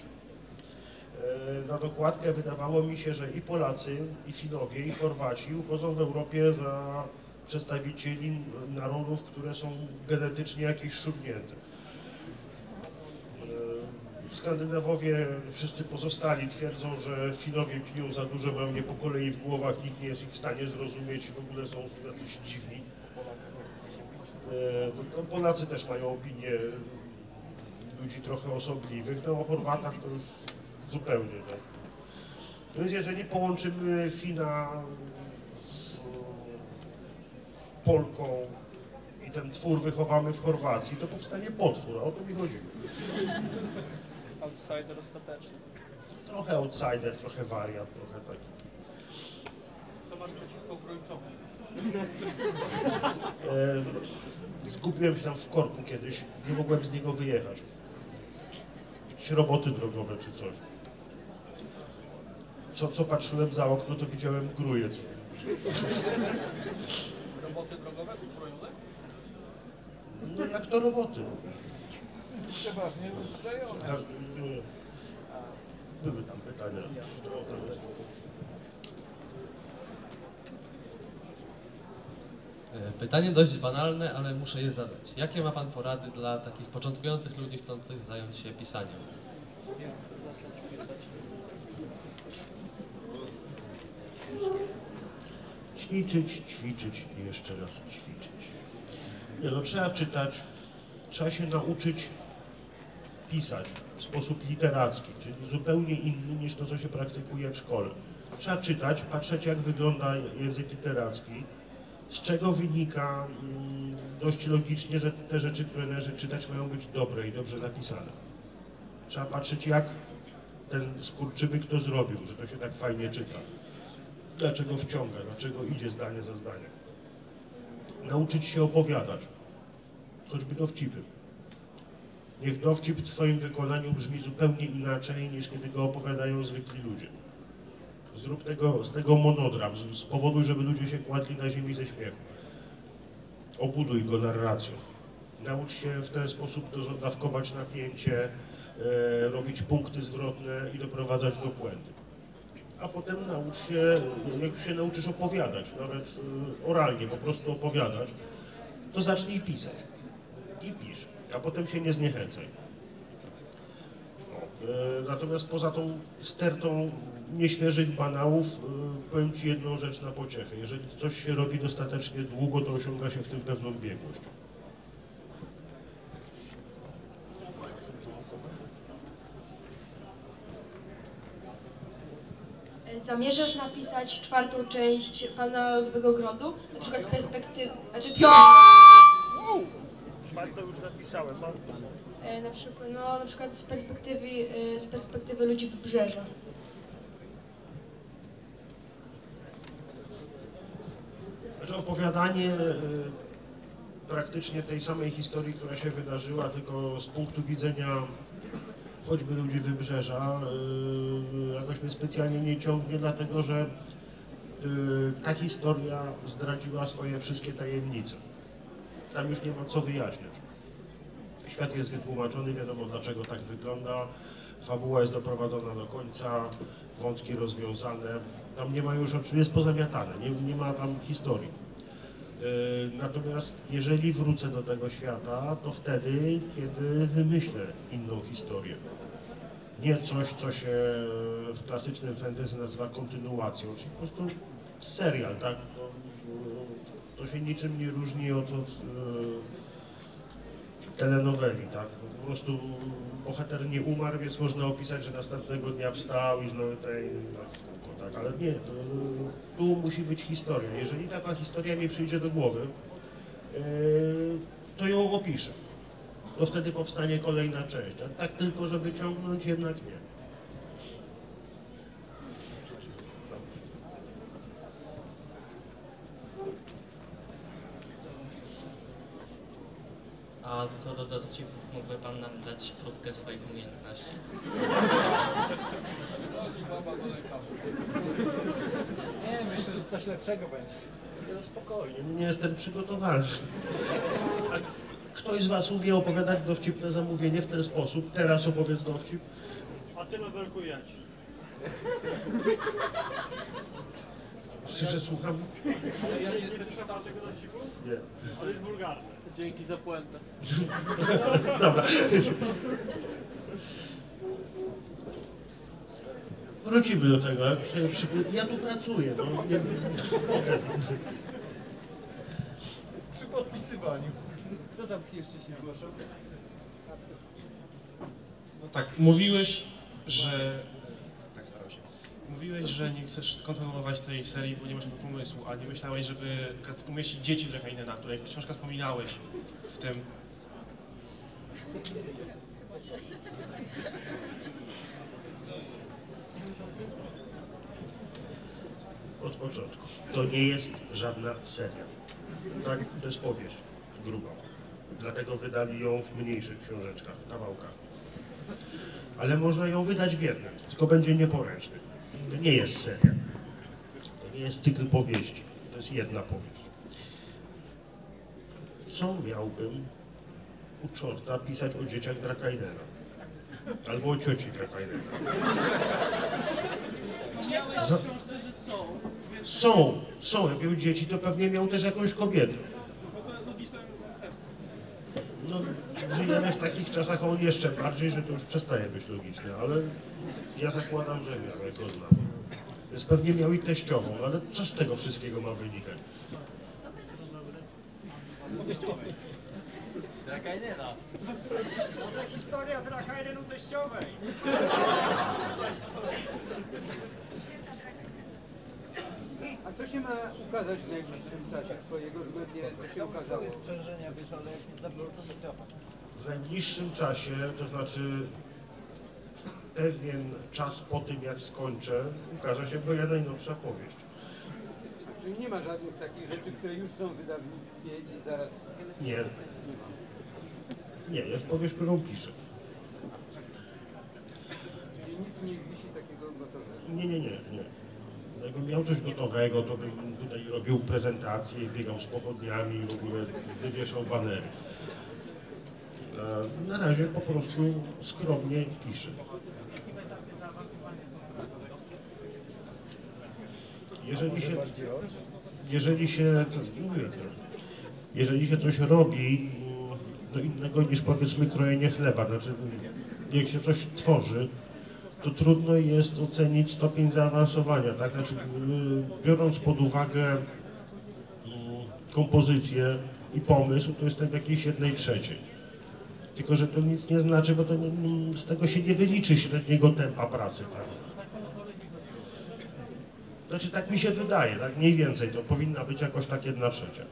E, Na dokładkę wydawało mi się, że i Polacy, i Finowie, i Chorwaci uchodzą w Europie za przedstawicieli narodów, które są genetycznie jakieś szurnięte. Skandynawowie, wszyscy pozostali twierdzą, że Finowie piją za dużo, mają nie po kolei w głowach, nikt nie jest ich w stanie zrozumieć w ogóle są jacyś dziwni. E, to- Polacy też mają opinię ludzi trochę osobliwych, no o Chorwatach to już zupełnie tak. Więc jeżeli połączymy Fina z Polką i ten twór wychowamy w Chorwacji, to powstanie potwór, a o to mi chodziło. Outsider ostateczny. Trochę outsider, trochę wariat, trochę taki. Co masz przeciwko Grójcowi? (laughs) E, zgubiłem się tam w korku kiedyś, nie mogłem z niego wyjechać. Jakieś roboty drogowe czy coś. co, co patrzyłem za okno, to widziałem grujec. Roboty drogowe uzbrojone? No jak to roboty. Przeważnie uzbrojone. Każdy, no, były tam pytania. E, Pytanie dość banalne, ale muszę je zadać. Jakie ma Pan porady dla takich początkujących ludzi chcących zająć się pisaniem? Ćwiczyć, ćwiczyć i jeszcze raz ćwiczyć. Nie no, trzeba czytać, trzeba się nauczyć pisać w sposób literacki, czyli zupełnie inny niż to, co się praktykuje w szkole. Trzeba czytać, patrzeć jak wygląda język literacki, z czego wynika mm, dość logicznie, że te rzeczy, które należy czytać mają być dobre i dobrze napisane. Trzeba patrzeć jak ten skurczybyk to zrobił, że to się tak fajnie czyta dlaczego wciąga, dlaczego idzie zdanie za zdaniem. Nauczyć się opowiadać, choćby dowcipy. Niech dowcip w swoim wykonaniu brzmi zupełnie inaczej, niż kiedy go opowiadają zwykli ludzie. Zrób tego, z tego monodram, spowoduj, żeby ludzie się kładli na ziemi ze śmiechu. Obuduj go narracją. Naucz się w ten sposób dawkować napięcie, e, robić punkty zwrotne i doprowadzać do puenty a potem naucz się, jak już się nauczysz opowiadać, nawet y, oralnie po prostu opowiadać, to zacznij pisać. I pisz, a potem się nie zniechęcaj. No, y, Natomiast poza tą stertą nieświeżych banałów, y, powiem Ci jedną rzecz na pociechę. Jeżeli coś się robi dostatecznie długo, to osiąga się w tym pewną biegłość. E, Zamierzasz napisać czwartą część Pana Lodowego Grodu? Na przykład z perspektywy, znaczy piątą, Czwartą już napisałem. E, na przykład, no, na przykład z perspektywy, e, z perspektywy ludzi wybrzeża. Znaczy opowiadanie y, praktycznie tej samej historii, która się wydarzyła, tylko z punktu widzenia choćby ludzi wybrzeża, y, jakoś mnie specjalnie nie ciągnie, dlatego że y, ta historia zdradziła swoje wszystkie tajemnice. Tam już nie ma co wyjaśniać. Świat jest wytłumaczony, wiadomo dlaczego tak wygląda, fabuła jest doprowadzona do końca, wątki rozwiązane. Tam nie ma już, oczywiście jest pozamiatane, nie, nie ma tam historii. Yy, Natomiast jeżeli wrócę do tego świata, to wtedy, kiedy wymyślę inną historię. Nie coś, co się w klasycznym fantasy nazywa kontynuacją, czyli po prostu serial, tak? No, to się niczym nie różni od, od yy, telenoweli, tak? Po prostu bohater nie umarł, więc można opisać, że następnego dnia wstał i znowu tej tak, tak? Ale nie, to, tu musi być historia. Jeżeli taka historia mi przyjdzie do głowy, yy, to ją opiszę. To wtedy powstanie kolejna część. A tak tylko, żeby ciągnąć, jednak nie. A co do dowcipów, mógłby Pan nam dać próbkę swoich umiejętności? Przychodzi baba do lekarza. Nie, myślę, że coś lepszego będzie. No spokojnie, nie jestem przygotowany. A ktoś z Was umie opowiadać dowcip na zamówienie w ten sposób? Teraz opowiedz dowcip. A ty Nobelku jedź. Szczerze słucham? Ja nie jestem? Nie. Ale jest wulgarny. Dzięki za puentę. (laughs) Dobra. Wrócimy do tego. Ja tu pracuję. No, Przy podpisywaniu. Kto tam jeszcze się zgłaszał? No tak, mówiłeś, że... Mówiłeś, że nie chcesz kontynuować tej serii, bo nie masz takiego pomysłu, a nie myślałeś, żeby umieścić dzieci Jacka Innena, które książka wspominałeś w tym... od początku. To nie jest żadna seria. Tak, to jest powieść gruba. Dlatego wydali ją w mniejszych książeczkach, w kawałkach. Ale można ją wydać w jednym, tylko będzie nieporęczny. To nie jest seria. To nie jest cykl powieści. To jest jedna powieść. Co miałbym u czorta pisać o dzieciach Drakainera? Albo o cioci Drakainera? Za- Są, są. Jak miał dzieci, to pewnie miał też jakąś kobietę. bo to logiczne następstwo. No, żyjemy w takich czasach, a on jeszcze bardziej, że to już przestaje być logiczne, ale ja zakładam, że miał, jak go znam. Więc pewnie miał i teściową, ale co z tego wszystkiego ma wynikać? Drakainera. Może historia Drakainenu teściowej. A co się ma ukazać w najbliższym czasie twojego zgodnie, co się ukazało? Sprzężenia, wiesz, ale jak nie zabrał to. W najbliższym czasie, to znaczy pewien czas po tym, jak skończę, ukaże się moja najnowsza powieść. Czyli nie ma żadnych takich rzeczy, które już są w wydawnictwie i zaraz... Nie, Nie jest powieść, którą piszę. Czyli nic nie wisi takiego gotowego. Nie, nie, nie, nie. Jakbym miał coś gotowego, to bym tutaj robił prezentację, biegał z pochodniami, w ogóle wywieszał banery. A Na razie po prostu skromnie piszę. Jeżeli się, jeżeli się, mówię, jeżeli się coś robi, mm, no innego niż powiedzmy krojenie chleba, znaczy jak się coś tworzy, to trudno jest ocenić stopień zaawansowania, tak? Znaczy, y, biorąc pod uwagę mm, kompozycję i pomysł, to jestem w jakiejś jednej trzeciej. Tylko, że to nic nie znaczy, bo to z tego się nie wyliczy średniego tempa pracy, tak? Znaczy, tak mi się wydaje, tak mniej więcej, to powinna być jakoś tak jedna trzecia.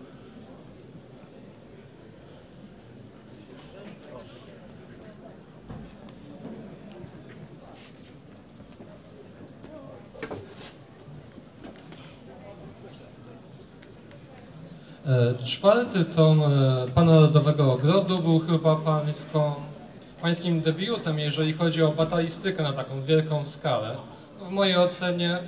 Czwarty tom e, Pana Lodowego Ogrodu był chyba pańską, pańskim debiutem, jeżeli chodzi o batalistykę na taką wielką skalę. W mojej ocenie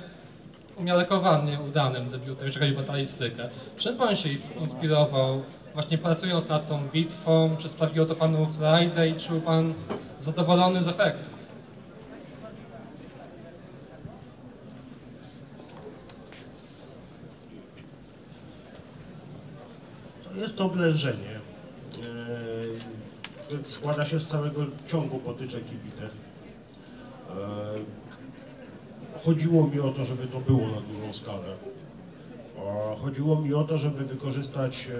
umiarkowanie udanym debiutem, jeżeli chodzi o batalistykę. Czym Pan się ins- inspirował, właśnie pracując nad tą bitwą? Czy sprawiło to Panu Friday? Czy był Pan zadowolony z efektów? Jest to oblężenie. E, składa się z całego ciągu potyczek i bitew. E, chodziło mi o to, żeby to było na dużą skalę. A chodziło mi o to, żeby wykorzystać e,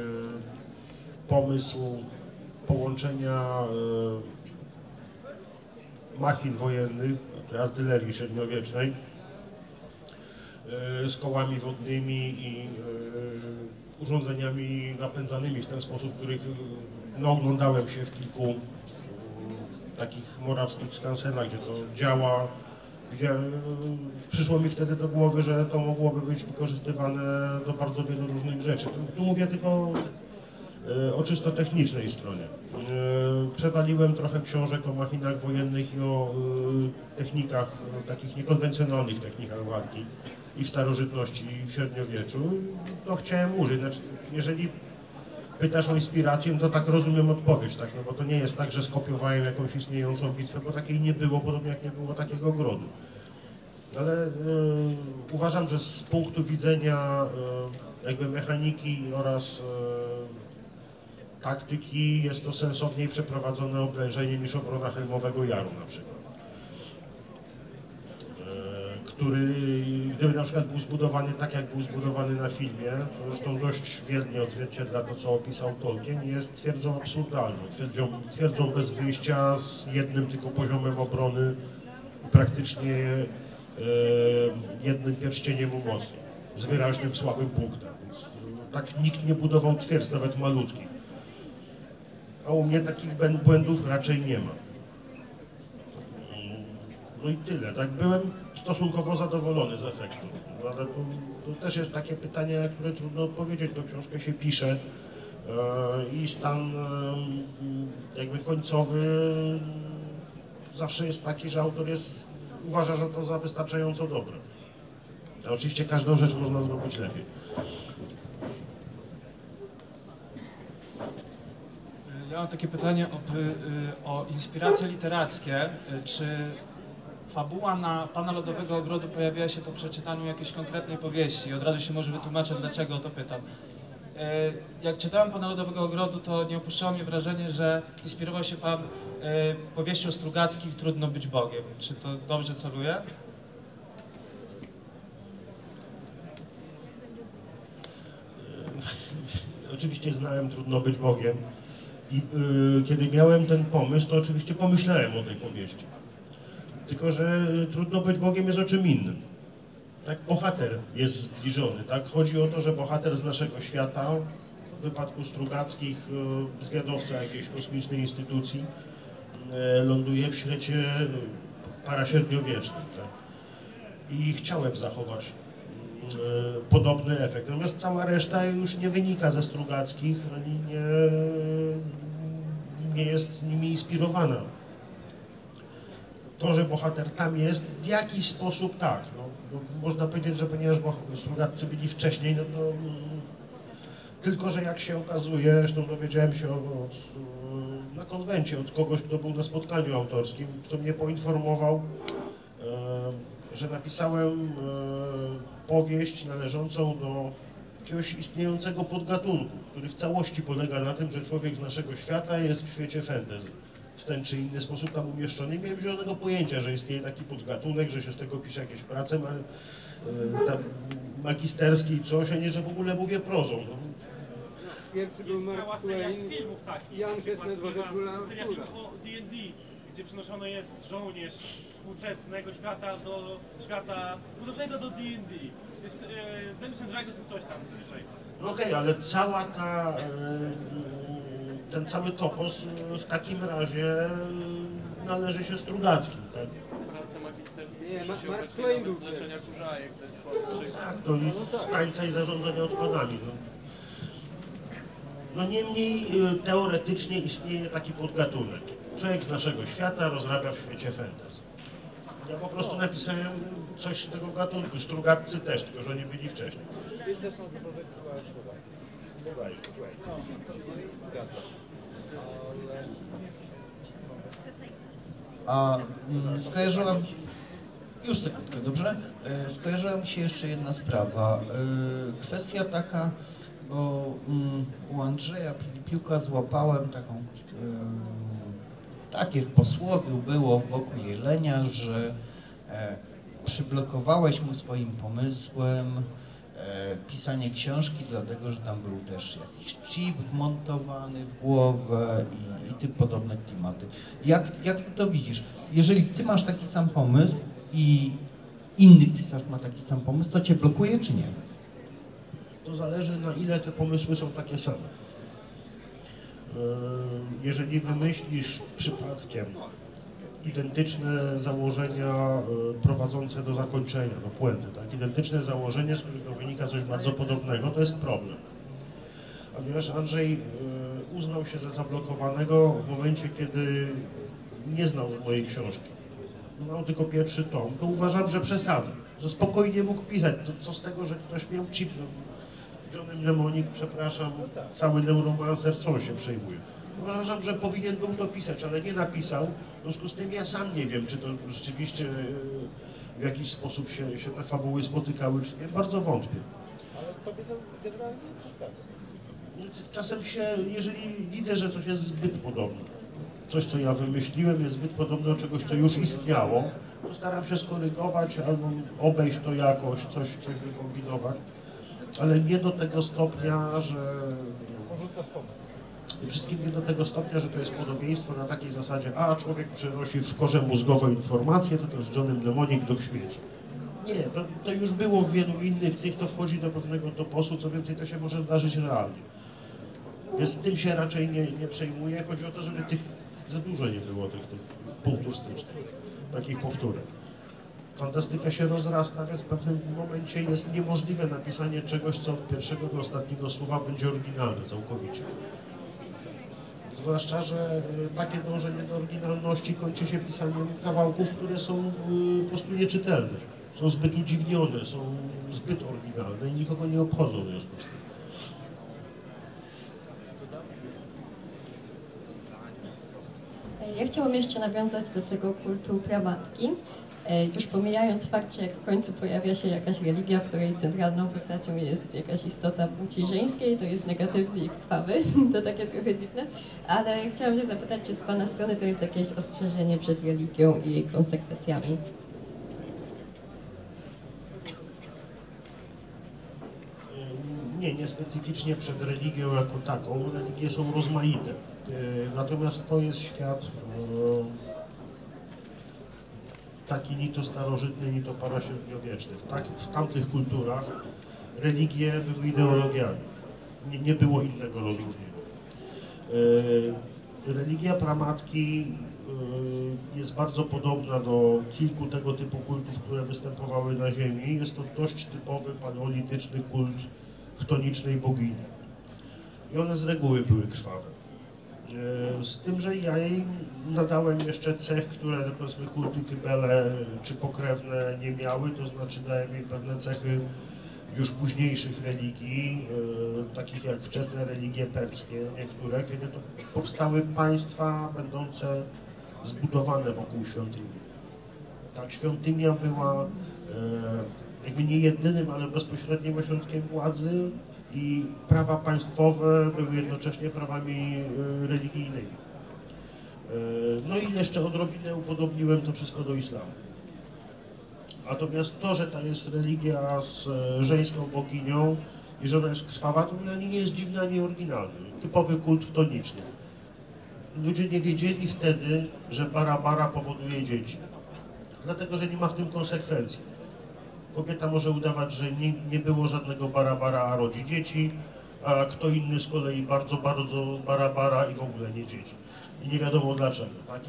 pomysł połączenia e, machin wojennych, artylerii średniowiecznej, e, z kołami wodnymi i e, urządzeniami napędzanymi w ten sposób, których no, oglądałem się w kilku e, takich morawskich skansenach, gdzie to działa. Widziałem, e, przyszło mi wtedy do głowy, że to mogłoby być wykorzystywane do bardzo wielu różnych rzeczy. Tu, tu mówię tylko e, o czysto technicznej stronie. E, Przewaliłem trochę książek o machinach wojennych i o technikach, takich niekonwencjonalnych technikach walki i w starożytności, i w średniowieczu. No chciałem użyć. Znaczy, jeżeli pytasz o inspirację, to tak rozumiem odpowiedź, tak? no bo to nie jest tak, że skopiowałem jakąś istniejącą bitwę, bo takiej nie było, podobnie jak nie było takiego grodu. Ale e, uważam, że z punktu widzenia e, jakby mechaniki oraz e, taktyki jest to sensowniej przeprowadzone oblężenie niż obrona Helmowego Jaru na przykład. E, który gdyby na przykład był zbudowany tak, jak był zbudowany na filmie, to zresztą dość świetnie odzwierciedla to, co opisał Tolkien, jest twierdzą absurdalną, twierdzą, twierdzą bez wyjścia z jednym tylko poziomem obrony, praktycznie e, jednym pierścieniem umocnień, z wyraźnym słabym punktem. Więc e, tak nikt nie budował twierdz, nawet malutkich. A u mnie takich błędów raczej nie ma. No i tyle. Tak byłem stosunkowo zadowolony z efektu. No ale to, to też jest takie pytanie, na które trudno odpowiedzieć. Do książkę się pisze e, i stan e, jakby końcowy zawsze jest taki, że autor jest, uważa, że to za wystarczająco dobre. A oczywiście każdą rzecz można zrobić lepiej. Ja mam takie pytanie o, y, o inspiracje literackie. Czy fabuła na Pana Lodowego Ogrodu pojawiła się po przeczytaniu jakiejś konkretnej powieści? Od razu się może wytłumaczę, dlaczego o to pytam. Y, Jak czytałem Pana Lodowego Ogrodu, to nie opuszczało mnie wrażenie, że inspirował się Pan y, powieścią Strugackich Trudno być Bogiem. Czy to dobrze celuję? Oczywiście znałem Trudno być Bogiem i y, kiedy miałem ten pomysł, to oczywiście pomyślałem o tej powieści. Tylko, że y, Trudno być Bogiem jest o czym innym. Tak, bohater jest zbliżony, tak? Chodzi o to, że bohater z naszego świata, w wypadku Strugackich, y, zwiadowca jakiejś kosmicznej instytucji, y, ląduje w świecie paraśredniowiecznym, tak? I chciałem zachować podobny efekt. Natomiast cała reszta już nie wynika ze Strugackich, ani nie, nie jest nimi inspirowana. To, że bohater tam jest, w jakiś sposób tak. No, no, można powiedzieć, że ponieważ Strugaccy byli wcześniej, no to mm, tylko, że jak się okazuje, zresztą dowiedziałem się od, na konwencie od kogoś, kto był na spotkaniu autorskim, kto mnie poinformował, e, że napisałem e, powieść należącą do jakiegoś istniejącego podgatunku, który w całości polega na tym, że człowiek z naszego świata jest w świecie fantasy. W ten czy inny sposób tam umieszczony. Nie miałem zielonego pojęcia, że istnieje taki podgatunek, że się z tego pisze jakieś prace ma, e, tam magisterskie i coś, a nie, że w ogóle mówię prozą. No. Pierwszy był Jest Mark cała seria Twain filmów takich, Jan na przykład Hesner seria filmów o D&D, gdzie przenoszony jest żołnierz współczesnego świata do świata podobnego do D&D. Jest e, Dungeons and Dragons i coś tam zazwyczaj. No Okej, ale cała ta, e, ten cały topos e, w takim razie e, należy się Strugackim, tak? Nie, musi Ma- się Mark Twain był leczenia kurzajek, to jest. Tak, to z tańca i zarządzania odpadami. No. no niemniej e, teoretycznie istnieje taki podgatunek. Człowiek z naszego świata rozrabia w świecie fantasy. Ja po prostu napisałem coś z tego gatunku. Strugatcy też, tylko że oni byli wcześniej. A mm, skojarzyła mi już sekundkę, dobrze? E, Skojarzyła mi się jeszcze jedna sprawa. E, Kwestia taka, bo mm, u Andrzeja Filipiuka złapałem taką, e, takie w posłowiu było wokół Jelenia, że e, przyblokowałeś mu swoim pomysłem pisanie książki, dlatego że tam był też jakiś chip wmontowany w głowę i, i tym podobne klimaty. Jak, jak ty to widzisz? Jeżeli ty masz taki sam pomysł i inny pisarz ma taki sam pomysł, to cię blokuje czy nie? To zależy na ile te pomysły są takie same. E, Jeżeli wymyślisz przypadkiem identyczne założenia e, prowadzące do zakończenia, do puenty, tak? identyczne założenie, z którego wynika coś bardzo podobnego, to jest problem. A ponieważ Andrzej e, uznał się za zablokowanego w momencie, kiedy nie znał mojej książki, znał tylko pierwszy tom, to uważam, że przesadza, że spokojnie mógł pisać. To co z tego, że ktoś miał chip, no, Johnny Mnemonik, przepraszam, cały neuromancer, co się przejmuje? Uważam, że powinien był to pisać, ale nie napisał. W związku z tym ja sam nie wiem, czy to rzeczywiście e, w jakiś sposób się, się te fabuły spotykały, czy nie. Bardzo wątpię. Ale tobie to generalnie nie przeszkadza. Czasem się, jeżeli widzę, że coś jest zbyt podobne, coś, co ja wymyśliłem, jest zbyt podobne do czegoś, co już istniało, to staram się skorygować albo obejść to jakoś, coś, coś wykombinować, ale nie do tego stopnia, że Porzucasz pomysł. Przede wszystkim nie do tego stopnia, że to jest podobieństwo na takiej zasadzie, a człowiek przenosi w korze mózgowe informacje, to to jest Johnny Mnemonik do śmieci. Nie, to, to już było w wielu innych tych, to wchodzi do pewnego toposu, co więcej, to się może zdarzyć realnie. Więc tym się raczej nie, nie przejmuję. Chodzi o to, żeby tych za dużo nie było tych, tych punktów stycznych, takich powtórek. Fantastyka się rozrasta, więc w pewnym momencie jest niemożliwe napisanie czegoś, co od pierwszego do ostatniego słowa będzie oryginalne całkowicie. Zwłaszcza, że y, takie dążenie do oryginalności kończy się pisaniem kawałków, które są y, po prostu nieczytelne. są zbyt udziwnione, są zbyt oryginalne i nikogo nie obchodzą w związku z tym. Ja chciałam jeszcze nawiązać do tego kultu pramatki. E, Już pomijając fakt, jak w końcu pojawia się jakaś religia, której centralną postacią jest jakaś istota płci żeńskiej, to jest negatywny i krwawy, (laughs) to takie trochę dziwne, ale chciałam się zapytać, czy z Pana strony to jest jakieś ostrzeżenie przed religią i jej konsekwencjami? Nie, nie specyficznie przed religią jako taką. Religie są rozmaite. E, Natomiast to jest świat e, taki ni to starożytny, ni to paraśredniowieczny. W, tak, w tamtych kulturach religie były ideologiami. Nie, nie było innego rozróżnienia. E, Religia pramatki e, jest bardzo podobna do kilku tego typu kultów, które występowały na Ziemi. Jest to dość typowy paleolityczny kult chtonicznej bogini. I one z reguły były krwawe. E, Z tym, że ja jej nadałem jeszcze cech, które powiedzmy kulty kybele czy pokrewne nie miały, to znaczy dałem jej pewne cechy już późniejszych religii, e, takich jak wczesne religie perskie niektóre, kiedy to powstały państwa będące zbudowane wokół świątyni. Tak, świątynia była e, jakby nie jedynym, ale bezpośrednim ośrodkiem władzy i prawa państwowe były jednocześnie prawami e, religijnymi. E, No i jeszcze odrobinę upodobniłem to wszystko do islamu. Natomiast to, że ta jest religia z e, żeńską boginią i że ona jest krwawa, to ani nie jest dziwne, ani oryginalne. Typowy kult chtoniczny. Ludzie nie wiedzieli wtedy, że bara-bara powoduje dzieci. Dlatego, że nie ma w tym konsekwencji. Kobieta może udawać, że nie, nie było żadnego bara-bara, a rodzi dzieci, a kto inny z kolei bardzo, bardzo bara-bara i w ogóle nie dzieci. I nie wiadomo dlaczego. Tak?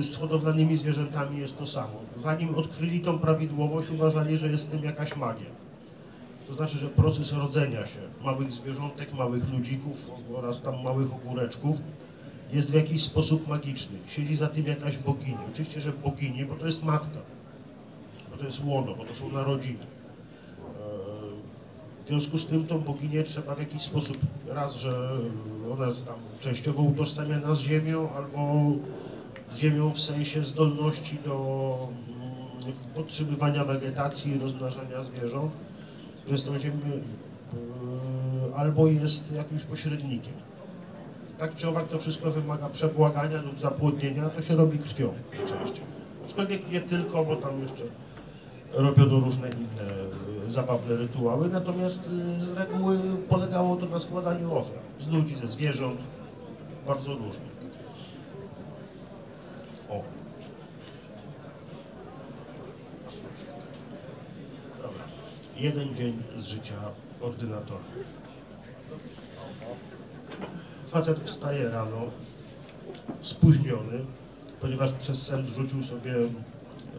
Z hodowlanymi zwierzętami jest to samo. Zanim odkryli tą prawidłowość, uważali, że jest w tym jakaś magia. To znaczy, że proces rodzenia się małych zwierzątek, małych ludzików oraz tam małych ogóreczków jest w jakiś sposób magiczny. Siedzi za tym jakaś bogini. Oczywiście, że bogini, bo to jest matka, bo to jest łono, bo to są narodziny. E, W związku z tym tą boginię trzeba w jakiś sposób, raz, że ona jest tam częściowo utożsamiana z ziemią, albo z ziemią w sensie zdolności do mm, podtrzymywania wegetacji rozmnażania zwierząt. Jest tą ziemię, e, albo jest jakimś pośrednikiem. Tak czy owak to wszystko wymaga przebłagania lub zapłodnienia, to się robi krwią najczęściej. Aczkolwiek nie tylko, bo tam jeszcze robiono różne inne e, zabawne rytuały, natomiast e, z reguły polegało to na składaniu ofiar z ludzi, ze zwierząt, bardzo różnie. O. Dobra. Jeden dzień z życia ordynatora. Facet wstaje rano, spóźniony, ponieważ przez sen zrzucił sobie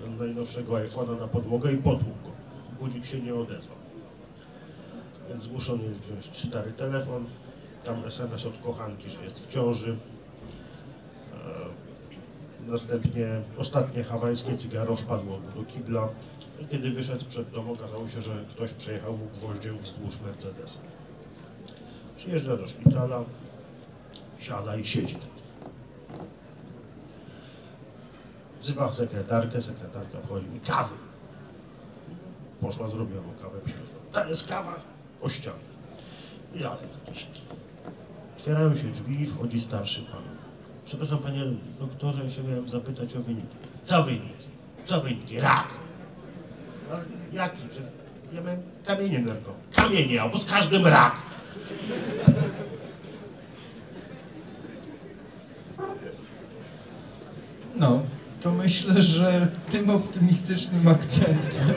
najnowszego iPhone'a na podłogę i potłukł go. Budzik się nie odezwał. Więc zmuszony jest wziąć stary telefon, tam SMS od kochanki, że jest w ciąży. E, Następnie ostatnie hawańskie cygaro wpadło do kibla. I kiedy wyszedł przed dom, okazało się, że ktoś przejechał mu gwoździem wzdłuż Mercedesa. Przyjeżdża do szpitala, siada i siedzi tak. Wzywa sekretarkę, sekretarka wchodzi mi kawy. Poszła, zrobiła mu kawę, przyniosła. To jest kawa o ścianie. I dalej taki siedzi. Otwierają się drzwi, wchodzi starszy pan. Przepraszam panie doktorze, ja się miałem zapytać o wyniki. Co wyniki? Co wyniki? Rak. Ale jaki? Ja miałem kamienie nerkowe. Kamienie, albo z każdym rak. No, to myślę, że tym optymistycznym akcentem.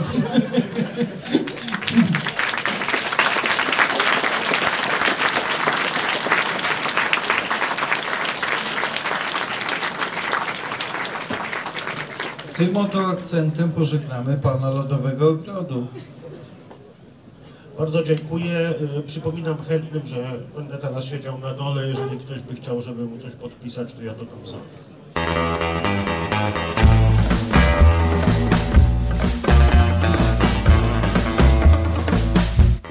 Tym oto akcentem pożegnamy pana Lodowego Ogrodu. Bardzo dziękuję. Y, Przypominam chętnym, że będę teraz siedział na dole. Jeżeli ktoś by chciał, żeby mu coś podpisać, to ja to tam zrobię.